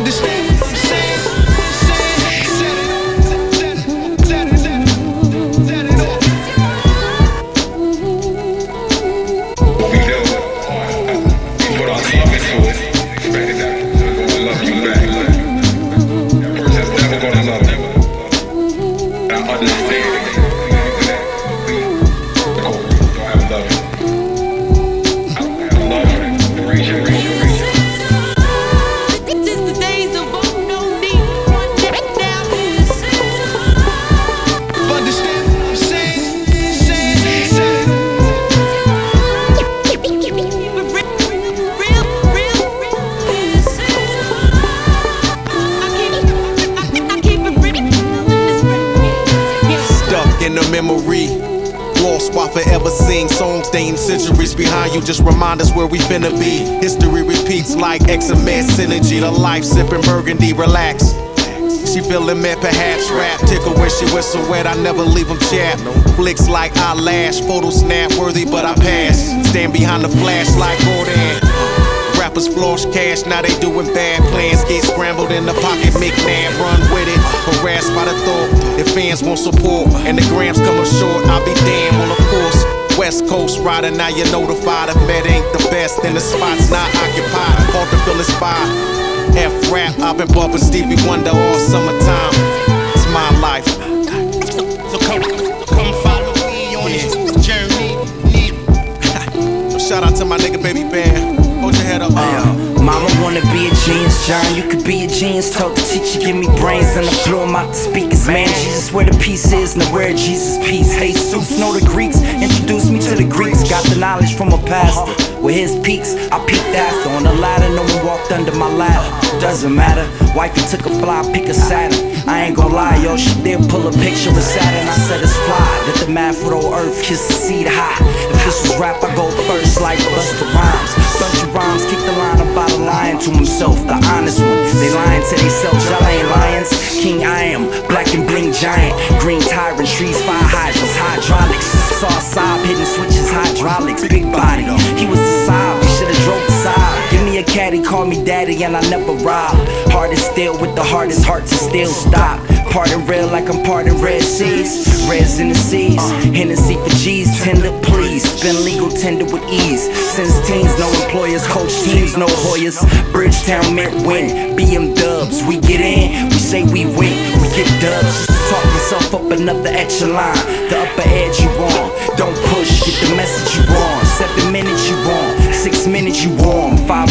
understand just remind us where we finna be. History repeats like X and Man synergy. The life sipping burgundy, relax. She feeling mad, perhaps rap. Tickle when she whistle wet, I never leave them chat. Flicks like eyelash, photo snap worthy, but I pass. Stand behind the flash like Gordon. Rappers floss cash, now they doing bad plans. Get scrambled in the pocket, McNabb, run with it. Fans won't support and the grams come up short, I'll be damned. Well, of course. West Coast rider, now you're notified. If Med ain't the best, then the spot's not occupied. Hard to fill the spot. F rap, I've been bumping Stevie Wonder all summertime. It's my life. So, come, come follow me on this journey. Shout out to my nigga Baby Bear. Genius, John. You could be a genius. Told the teacher, give me brains, and I blew him out the speakers. Man, Jesus, where the peace is, now where Jesus peace. Hey, Jesus, know the Greeks. Introduce me to the Greeks. Got the knowledge from a pastor. With his peaks, I peeked after. On the ladder, no one walked under my ladder. Doesn't matter. Wifey took a fly, pick a Saturn. I ain't gon' lie, yo, she did pull a picture of Saturn. I said it's fly. Did the math with old earth, kiss the seed high. If this was rap, I go first like Busta Rhymes. Bunch of rhymes, kick the line about a lying to himself, the honest one. They lying to themselves, y'all ain't lions. King I am, black and bling giant. Green tyrant, trees, fire hydrants, hydraulics. Saw sob hitting switches, hydraulics. Big body, caddy, call me daddy, and I never rob. Heart is still with the hardest heart to still stop. Parting real like I'm parting red seas. Reds in the seas. Hennessy for G's, tender please. Been legal tender with ease. Since teens, no employers, coach teams, no Hoyas. Bridgetown meant win. BM dubs, we get in, we say we win. We get dubs talk myself up another echelon. The upper edge you on. Don't push, get the message you want. Seven minutes you want. Six minutes you warm. Five